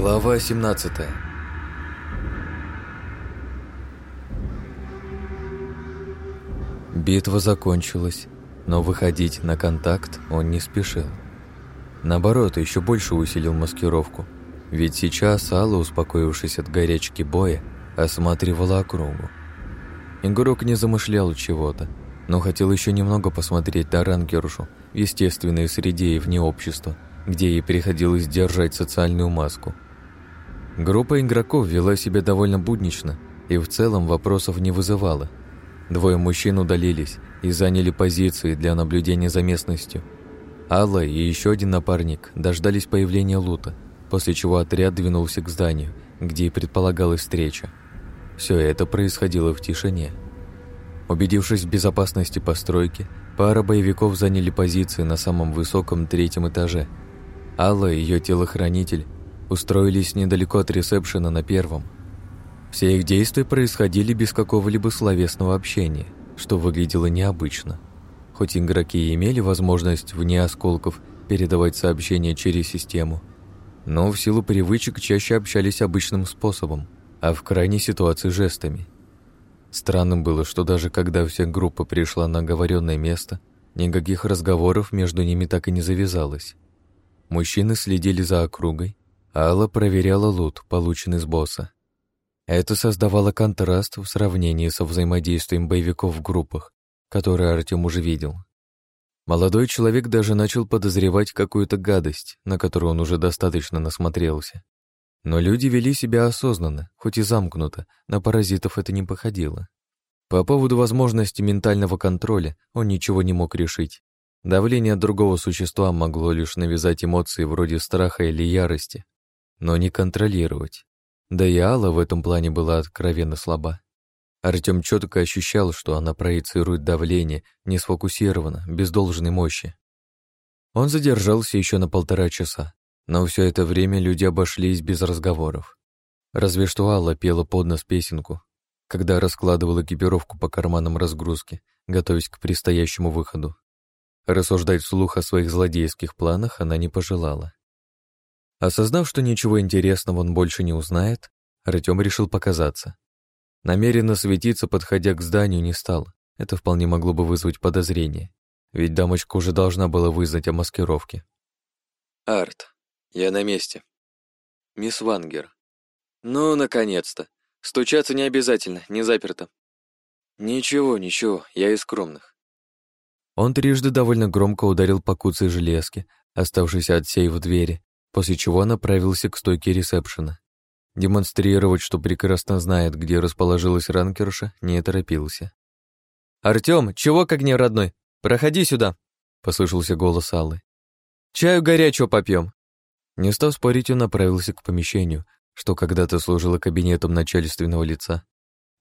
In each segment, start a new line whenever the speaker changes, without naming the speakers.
Глава 17 Битва закончилась, но выходить на контакт он не спешил. Наоборот, еще больше усилил маскировку, ведь сейчас Алла, успокоившись от горячки боя, осматривала округу. Игрок не замышлял чего-то, но хотел еще немного посмотреть на ранкершу в естественной среде и вне общества, где ей приходилось держать социальную маску. Группа игроков вела себя довольно буднично и в целом вопросов не вызывала. Двое мужчин удалились и заняли позиции для наблюдения за местностью. Алла и еще один напарник дождались появления лута, после чего отряд двинулся к зданию, где и предполагалась встреча. Все это происходило в тишине. Убедившись в безопасности постройки, пара боевиков заняли позиции на самом высоком третьем этаже. Алла и ее телохранитель устроились недалеко от ресепшена на первом. Все их действия происходили без какого-либо словесного общения, что выглядело необычно. Хоть игроки и имели возможность вне осколков передавать сообщения через систему, но в силу привычек чаще общались обычным способом, а в крайней ситуации жестами. Странным было, что даже когда вся группа пришла на оговоренное место, никаких разговоров между ними так и не завязалось. Мужчины следили за округой, Алла проверяла лут, полученный с босса. Это создавало контраст в сравнении со взаимодействием боевиков в группах, которые Артем уже видел. Молодой человек даже начал подозревать какую-то гадость, на которую он уже достаточно насмотрелся. Но люди вели себя осознанно, хоть и замкнуто, на паразитов это не походило. По поводу возможности ментального контроля он ничего не мог решить. Давление другого существа могло лишь навязать эмоции вроде страха или ярости, но не контролировать. Да и Алла в этом плане была откровенно слаба. Артем четко ощущал, что она проецирует давление, не сфокусированно, без должной мощи. Он задержался еще на полтора часа, но все это время люди обошлись без разговоров. Разве что Алла пела под нос песенку, когда раскладывала экипировку по карманам разгрузки, готовясь к предстоящему выходу. Рассуждать вслух о своих злодейских планах она не пожелала. Осознав, что ничего интересного он больше не узнает, Артем решил показаться. Намеренно светиться, подходя к зданию, не стал. Это вполне могло бы вызвать подозрение, ведь дамочка уже должна была вызнать о маскировке.
«Арт, я на месте. Мисс Вангер. Ну, наконец-то. Стучаться не обязательно, не заперто. Ничего, ничего, я из скромных.
Он трижды довольно громко ударил по куцей железке, оставшейся от сейф двери, после чего направился к стойке ресепшена. Демонстрировать, что прекрасно знает, где расположилась ранкерша, не торопился.
«Артём, чего как не родной? Проходи сюда!» — послышался голос Аллы. «Чаю горячего попьем.
Не став спорить, он направился к помещению, что когда-то служило кабинетом начальственного лица.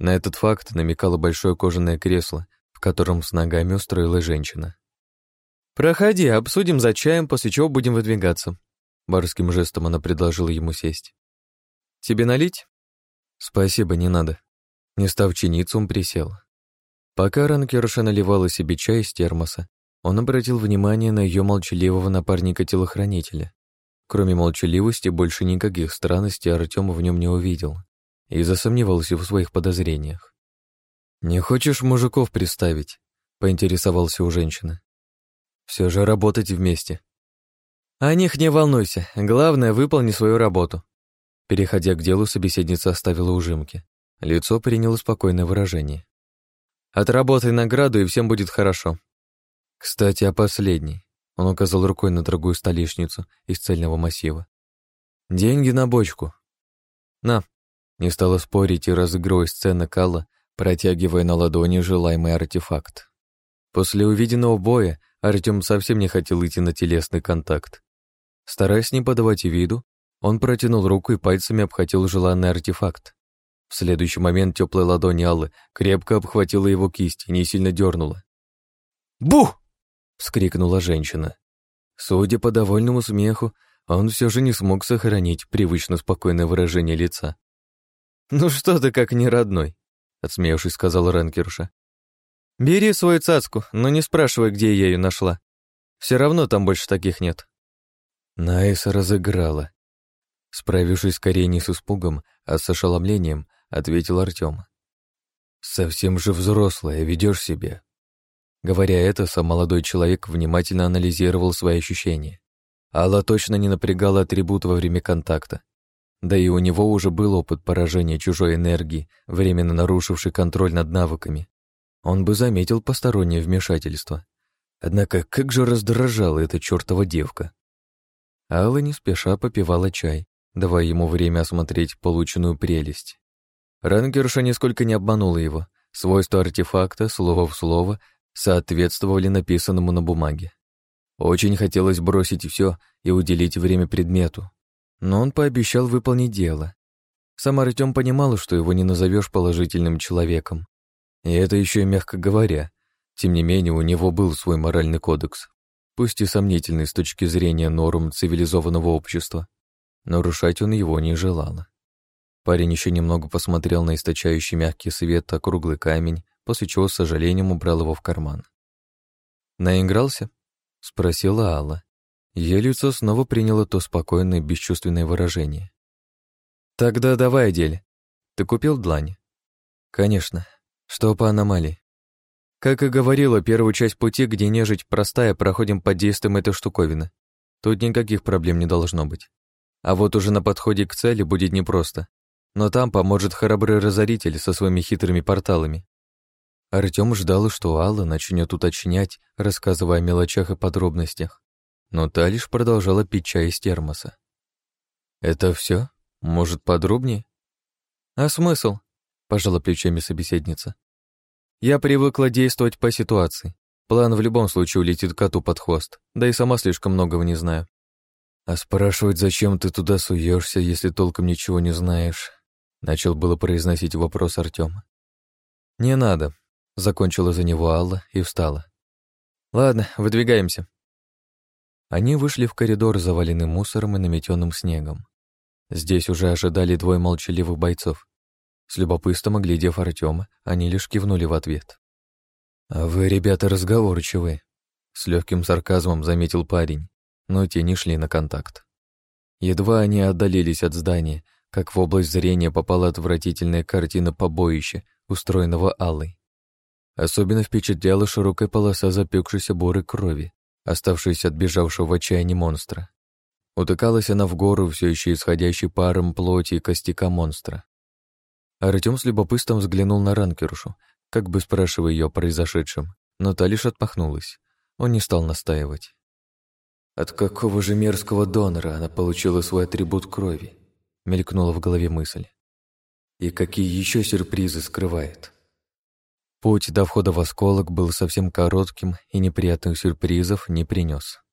На этот факт намекало большое кожаное кресло, в котором с ногами устроилась женщина.
«Проходи, обсудим за чаем, после чего будем выдвигаться».
Барским жестом она предложила ему сесть.
«Тебе налить?»
«Спасибо, не надо». Не став чиниться, он присел. Пока ранкерша наливала себе чай из термоса, он обратил внимание на ее молчаливого напарника-телохранителя. Кроме молчаливости, больше никаких странностей Артем в нем не увидел и засомневался в своих подозрениях. «Не хочешь мужиков представить?» — поинтересовался у женщины. «Все же работать вместе».
«О них не волнуйся, главное, выполни свою работу».
Переходя к делу, собеседница оставила ужимки. Лицо приняло спокойное выражение.
«Отработай награду, и всем будет хорошо».
«Кстати, о последней. Он указал рукой на дорогую столешницу из цельного массива. «Деньги на бочку». «На». Не стала спорить и разыгрывая сцена Калла, протягивая на ладони желаемый артефакт. После увиденного боя Артем совсем не хотел идти на телесный контакт. Стараясь не подавать виду, он протянул руку и пальцами обхватил желанный артефакт. В следующий момент теплая ладонь Аллы крепко обхватила его кисть и не сильно дернула.
«Бух!»
— вскрикнула женщина. Судя по довольному смеху, он все же не смог сохранить привычно спокойное выражение лица.
«Ну что ты как не родной?» — отсмеявшись, сказал ранкерша. «Бери свою цацку, но не спрашивай, где я ее нашла. Все равно там больше таких нет».
Nice разыграла. Справившись скорее не с испугом, а с ошеломлением, ответил Артем. «Совсем же взрослая, ведешь себя». Говоря это, сам молодой человек внимательно анализировал свои ощущения. Алла точно не напрягала атрибут во время контакта. Да и у него уже был опыт поражения чужой энергии, временно нарушивший контроль над навыками. Он бы заметил постороннее вмешательство. Однако как же раздражала эта чертова девка. Алла не спеша попивала чай, давая ему время осмотреть полученную прелесть. Рангерша нисколько не обманула его. Свойства артефакта, слово в слово, соответствовали написанному на бумаге. Очень хотелось бросить все и уделить время предмету. Но он пообещал выполнить дело. Сам Артем понимал, что его не назовешь положительным человеком. И это еще и мягко говоря. Тем не менее, у него был свой моральный кодекс, пусть и сомнительный с точки зрения норм цивилизованного общества. Нарушать он его не желал. Парень еще немного посмотрел на источающий мягкий свет округлый камень, после чего с сожалением убрал его в карман. «Наигрался?» — спросила Алла. Ее лицо снова приняло то спокойное, бесчувственное выражение. «Тогда давай о деле. Ты купил длань?» «Конечно. Что по аномалии?» Как и говорила, первую часть пути, где нежить простая, проходим под действием этой штуковины. Тут никаких проблем не должно быть. А вот уже на подходе к цели будет непросто. Но там поможет храбрый разоритель со своими хитрыми порталами. Артём ждал, что Алла начнет уточнять, рассказывая о мелочах и подробностях. Но та лишь продолжала пить чай из термоса. «Это все? Может, подробнее?» «А смысл?» — пожала плечами собеседница. «Я привыкла действовать по ситуации. План в любом случае улетит коту под хвост, да и сама слишком многого не знаю. А спрашивать, зачем ты туда суешься, если толком ничего не знаешь?» Начал было произносить вопрос Артема. «Не надо», — закончила за него Алла и встала. «Ладно, выдвигаемся». Они вышли в коридор, заваленный мусором и наметенным снегом. Здесь уже ожидали двое молчаливых бойцов. С любопытством оглядев Артема, они лишь кивнули в ответ. «А вы, ребята, разговорчивые», — с легким сарказмом заметил парень, но те не шли на контакт. Едва они отдалились от здания, как в область зрения попала отвратительная картина побоища, устроенного Аллой. Особенно впечатляла широкая полоса запекшейся бурой крови, оставшаяся от бежавшего в отчаянии монстра. Утыкалась она в гору, все еще исходящей паром плоти и костяка монстра. Артем с любопытством взглянул на ранкершу, как бы спрашивая ее о произошедшем, но та лишь отмахнулась. Он не стал настаивать. От какого же мерзкого донора она получила свой атрибут крови? мелькнула в голове мысль. И какие еще сюрпризы скрывает? Путь до входа в осколок был совсем коротким и неприятных сюрпризов не принес.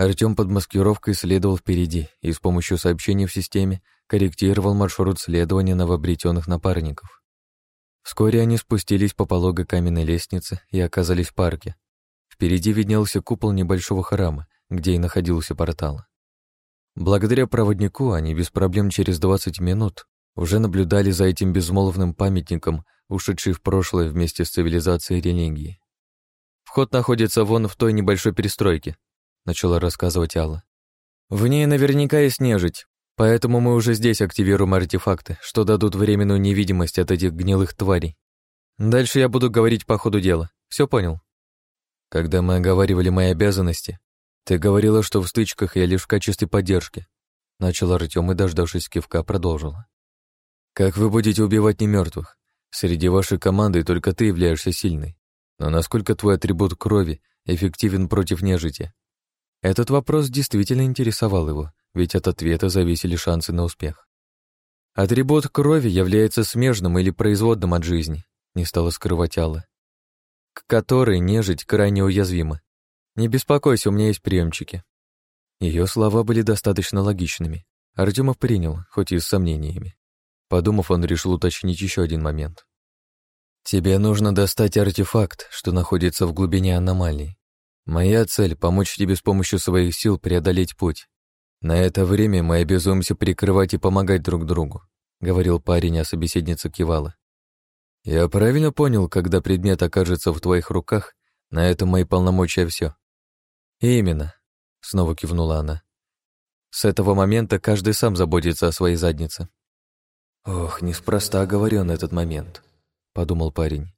Артем под маскировкой следовал впереди и с помощью сообщений в системе корректировал маршрут следования новообретенных напарников. Вскоре они спустились по пологой каменной лестнице и оказались в парке. Впереди виднелся купол небольшого храма, где и находился портал. Благодаря проводнику они без проблем через 20 минут уже наблюдали за этим безмолвным памятником, ушедший в прошлое вместе с цивилизацией религии. «Вход находится вон в той небольшой перестройке», — начала рассказывать Алла. «В ней наверняка есть нежить, поэтому мы уже здесь активируем артефакты, что дадут временную невидимость от этих гнилых тварей. Дальше я буду говорить по ходу дела. Все понял?» Когда мы оговаривали мои обязанности, «Ты говорила, что в стычках я лишь в качестве поддержки», — начал Артем и, дождавшись кивка, продолжила. «Как вы будете убивать немертвых? Среди вашей команды только ты являешься сильной. Но насколько твой атрибут крови эффективен против нежити?» Этот вопрос действительно интересовал его, ведь от ответа зависели шансы на успех. «Атрибут крови является смежным или производным от жизни», — не стала скрывать Алла, к которой нежить крайне уязвима. Не беспокойся, у меня есть приемчики. Ее слова были достаточно логичными. Артемов принял, хоть и с сомнениями. Подумав, он решил уточнить еще один момент. «Тебе нужно достать артефакт, что находится в глубине аномалии. Моя цель — помочь тебе с помощью своих сил преодолеть путь. На это время мы обязуемся прикрывать и помогать друг другу», — говорил парень, а собеседница кивала. «Я правильно понял, когда предмет окажется в твоих руках, на этом мои полномочия все. «Именно», — снова кивнула она.
С этого момента каждый сам заботится о своей заднице.
«Ох, неспроста оговорен этот момент», — подумал парень.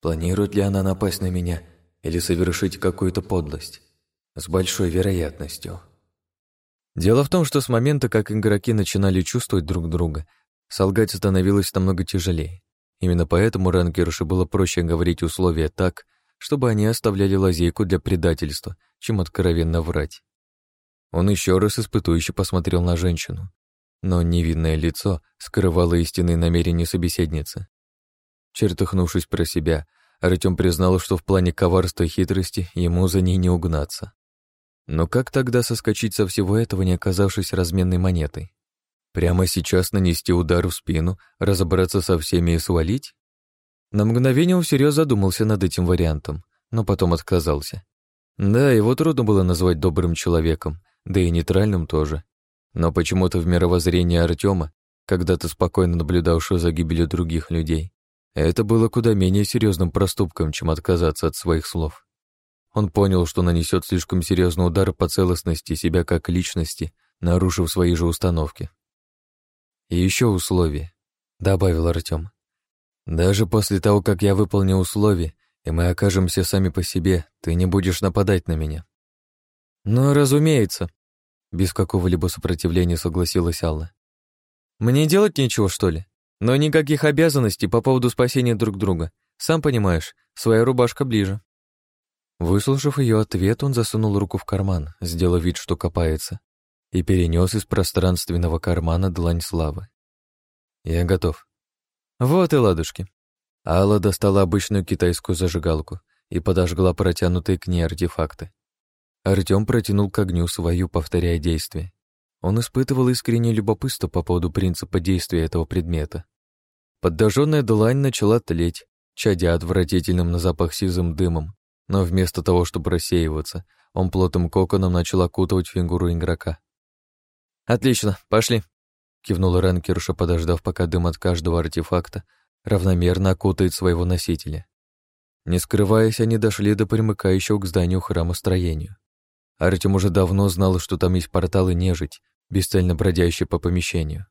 «Планирует ли она напасть на меня или совершить какую-то подлость? С большой вероятностью».
Дело в том, что с момента, как игроки начинали чувствовать друг друга, солгать становилось намного тяжелее. Именно поэтому ранкерше было проще говорить условия так, чтобы они оставляли лазейку для предательства, чем откровенно врать. Он еще раз испытующе посмотрел на женщину, но невинное лицо скрывало истинные намерения собеседницы. Чертыхнувшись про себя, Артем признал, что в плане коварства и хитрости ему за ней не угнаться. Но как тогда соскочить со всего этого, не оказавшись разменной монетой? Прямо сейчас нанести удар в спину, разобраться со всеми и свалить? На мгновение он всерьез задумался над этим вариантом, но потом отказался. Да, его трудно было назвать добрым человеком, да и нейтральным тоже. Но почему-то в мировоззрении Артема, когда-то спокойно наблюдавшего за гибелью других людей, это было куда менее серьезным проступком, чем отказаться от своих слов. Он понял, что нанесет слишком серьезный удар по целостности себя как личности, нарушив свои же установки. «И еще условие», — добавил Артем. «Даже после того, как я выполню условия, и мы окажемся сами по себе, ты не будешь нападать на меня». «Ну, разумеется», — без какого-либо сопротивления согласилась Алла. «Мне делать нечего, что ли? Но никаких обязанностей по поводу спасения друг друга. Сам понимаешь, своя рубашка ближе». Выслушав ее ответ, он засунул руку в карман, сделав вид, что копается, и перенес из пространственного кармана длань славы. «Я готов». «Вот и ладушки». Алла достала обычную китайскую зажигалку и подожгла протянутые к ней артефакты. Артем протянул к огню свою, повторяя действие. Он испытывал искреннее любопытство по поводу принципа действия этого предмета. Подожженная длань начала тлеть, чадя отвратительным на запах сизым дымом, но вместо того, чтобы рассеиваться, он плотным коконом начал окутывать фигуру игрока. «Отлично, пошли!» — кивнул ранкерша, подождав, пока дым от каждого артефакта равномерно окутает своего носителя. Не скрываясь, они дошли до примыкающего к зданию храма строению. Артем уже давно знал, что там есть порталы нежить, бесцельно бродящие по помещению.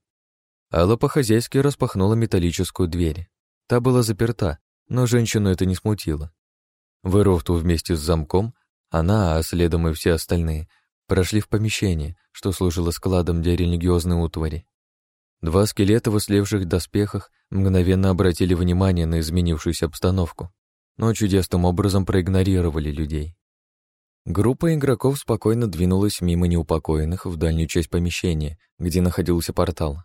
Алла по-хозяйски распахнула металлическую дверь. Та была заперта, но женщину это не смутило. Вырвав ту вместе с замком, она, а следом и все остальные, прошли в помещение, что служило складом для религиозной утвари. Два скелета в ислевших доспехах мгновенно обратили внимание на изменившуюся обстановку, но чудесным образом проигнорировали людей. Группа игроков спокойно двинулась мимо неупокоенных в дальнюю часть помещения, где находился портал.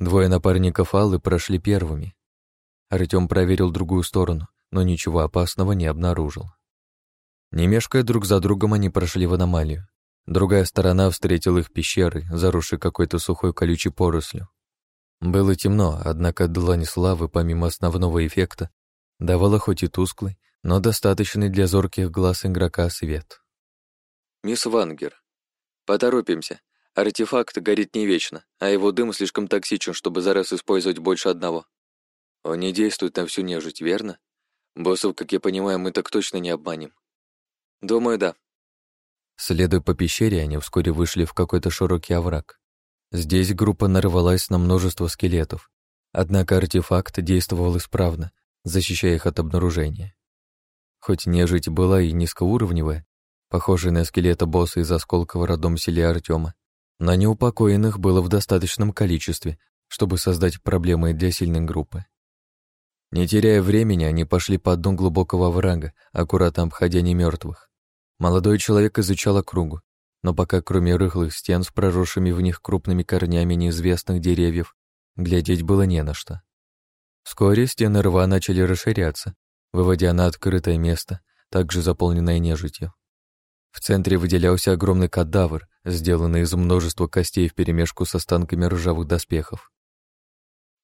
Двое напарников Аллы прошли первыми. Артём проверил другую сторону, но ничего опасного не обнаружил. Не мешкая друг за другом, они прошли в аномалию. Другая сторона встретила их пещерой, заросшей какой-то сухой колючей порослью. Было темно, однако длань славы, помимо основного эффекта, давала хоть и тусклый, но достаточный для зорких глаз игрока свет.
«Мисс Вангер, поторопимся. Артефакт горит не вечно, а его дым слишком токсичен, чтобы за раз использовать больше одного. Он не действует на всю нежить, верно? Боссов, как я понимаю, мы так точно не обманем. Думаю, да.
Следуя по пещере, они вскоре вышли в какой-то широкий овраг. Здесь группа нарвалась на множество скелетов, однако артефакт действовал исправно, защищая их от обнаружения. Хоть нежить была и низкоуровневая, похожая на скелета босса из осколка в родном селе Артема, на неупокоенных было в достаточном количестве, чтобы создать проблемы для сильной группы. Не теряя времени, они пошли по дну глубокого врага, аккуратно обходя немертвых. Молодой человек изучал округу, но пока кроме рыхлых стен с проросшими в них крупными корнями неизвестных деревьев, глядеть было не на что. Вскоре стены рва начали расширяться, выводя на открытое место, также заполненное нежитью. В центре выделялся огромный кадавр, сделанный из множества костей вперемешку с останками ржавых доспехов.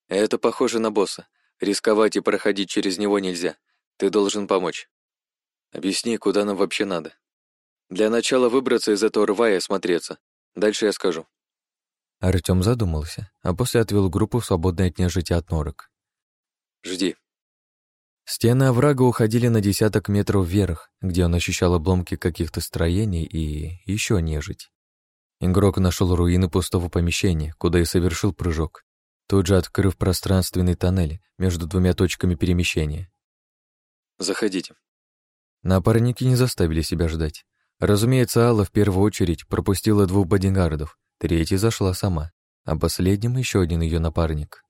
«Это похоже на босса. Рисковать и проходить через него нельзя. Ты должен помочь. Объясни, куда нам вообще надо. Для начала выбраться из этого рва и осмотреться. Дальше я скажу».
Артём задумался, а после отвел группу в свободное от нежити от норок.
«Жди»,
Стены оврага уходили на десяток метров вверх, где он ощущал обломки каких-то строений и еще нежить. Игрок нашел руины пустого помещения, куда и совершил прыжок, тут же открыв пространственный тоннель между двумя точками перемещения.
«Заходите».
Напарники не заставили себя ждать. Разумеется, Алла в первую очередь пропустила двух бодигардов, третья зашла сама, а последним еще один ее напарник.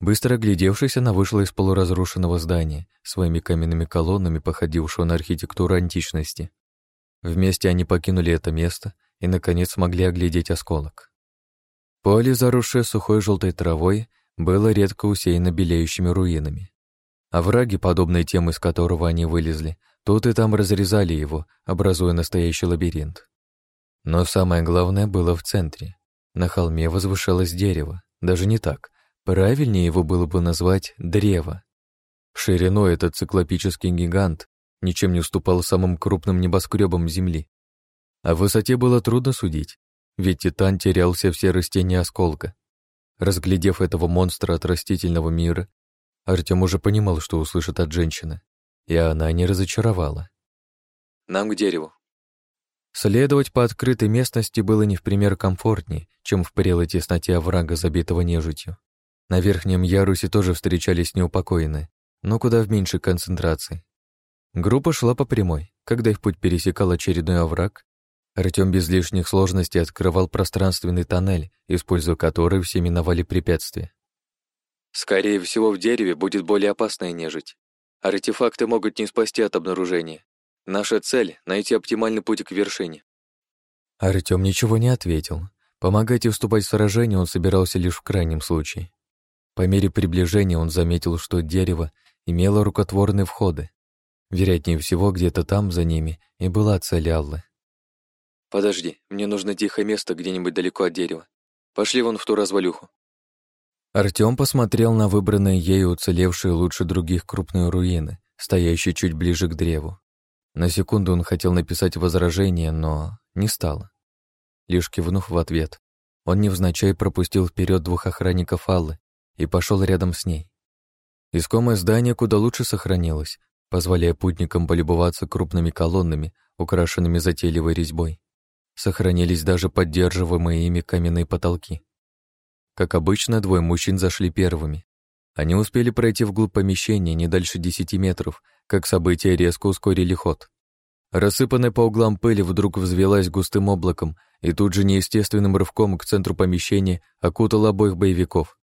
Быстро оглядевшись, она вышла из полуразрушенного здания, своими каменными колоннами, походившего на архитектуру античности. Вместе они покинули это место и, наконец, смогли оглядеть осколок. Поле, заросшее сухой желтой травой, было редко усеяно белеющими руинами. Овраги, подобные тем, из которого они вылезли, тут и там разрезали его, образуя настоящий лабиринт. Но самое главное было в центре. На холме возвышалось дерево, даже не так, правильнее его было бы назвать древо. Шириной этот циклопический гигант ничем не уступал самым крупным небоскребам Земли. О высоте было трудно судить, ведь Титан терялся в серости осколка. Разглядев этого монстра от растительного мира, Артем уже понимал, что услышит от женщины, и она не разочаровала.
«Нам к дереву».
Следовать по открытой местности было не в пример комфортнее, чем в прелой тесноте оврага, забитого нежитью. На верхнем ярусе тоже встречались неупокоенные, но куда в меньшей концентрации. Группа шла по прямой. Когда их путь пересекал очередной овраг, Артём без лишних сложностей открывал пространственный тоннель, используя который все миновали препятствия.
Скорее всего, в дереве будет более опасная нежить. Артефакты могут не спасти от обнаружения. Наша цель — найти оптимальный путь к вершине.
Артём ничего не ответил. Помогать и вступать в сражение он собирался лишь в крайнем случае. По мере приближения он заметил, что дерево имело рукотворные входы. Вероятнее всего, где-то там, за ними, и была цель Аллы.
«Подожди, мне нужно тихое место где-нибудь далеко от дерева. Пошли вон в ту развалюху».
Артём посмотрел на выбранные ею уцелевшие лучше других крупные руины, стоящие чуть ближе к древу. На секунду он хотел написать возражение, но не стало. Лишь кивнув в ответ, он невзначай пропустил вперед двух охранников Аллы и пошел рядом с ней. Искомое здание куда лучше сохранилось, позволяя путникам полюбоваться крупными колоннами, украшенными затейливой резьбой. Сохранились даже поддерживаемые ими каменные потолки. Как обычно, двое мужчин зашли первыми. Они успели пройти вглубь помещения не дальше десяти метров, как события резко ускорили ход. Рассыпанная по углам пыль вдруг взвелась густым облаком и тут же неестественным рывком к центру помещения окутал обоих боевиков.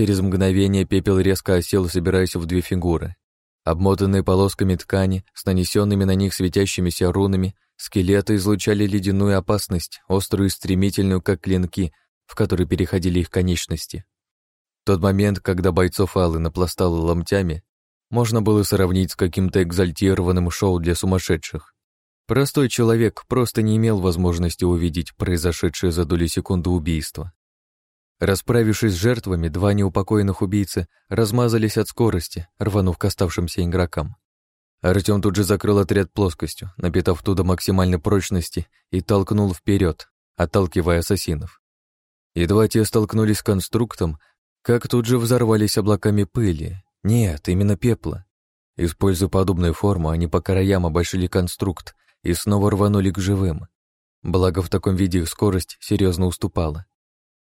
Через мгновение пепел резко осел, собираясь в две фигуры. Обмотанные полосками ткани, с нанесенными на них светящимися рунами, скелеты излучали ледяную опасность, острую и стремительную, как клинки, в которые переходили их конечности. Тот момент, когда бойцов Аллы напластало ломтями, можно было сравнить с каким-то экзальтированным шоу для сумасшедших. Простой человек просто не имел возможности увидеть произошедшее за доли секунды убийство. Расправившись с жертвами, два неупокоенных убийцы размазались от скорости, рванув к оставшимся игрокам. Артем тут же закрыл отряд плоскостью, напитав туда максимальной прочности и толкнул вперед, отталкивая ассасинов. Едва те столкнулись с конструктом, как тут же взорвались облаками пыли. Нет, именно пепла. Используя подобную форму, они по краям обошли конструкт и снова рванули к живым. Благо, в таком виде их скорость серьезно уступала.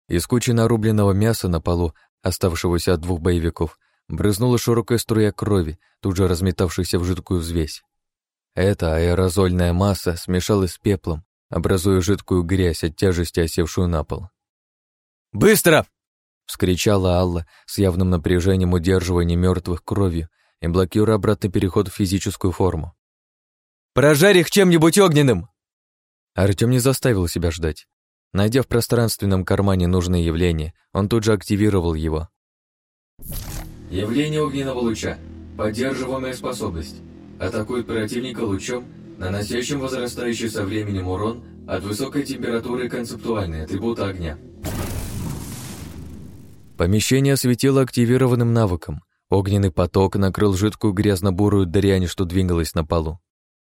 Из кучи нарубленного мяса на полу, оставшегося от двух боевиков, брызнула широкая струя крови, тут же разметавшаяся в жидкую взвесь. Эта аэрозольная масса смешалась с пеплом, образуя жидкую грязь от тяжести, осевшую на пол.
«Быстро!»
— вскричала Алла с явным напряжением удерживая мертвых кровью и блокируя обратный переход в физическую форму.
«Прожарь их чем-нибудь огненным!»
Артем не заставил себя ждать. Найдя в пространственном кармане нужное явление, он тут же активировал его.
Явление огненного луча. Поддерживаемая способность. Атакует противника лучом, наносящим возрастающий со временем урон от высокой температуры и концептуальный атрибут огня.
Помещение осветило активированным навыком. Огненный поток накрыл жидкую грязно-бурую дрянь, что двигалась на полу.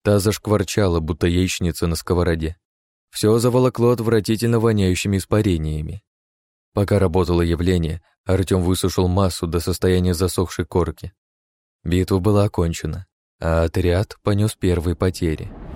Та зашкварчала, будто яичница на сковороде. Все заволокло отвратительно воняющими испарениями. Пока работало явление, Артем высушил массу до состояния засохшей корки. Битва была окончена, а отряд понес первые потери —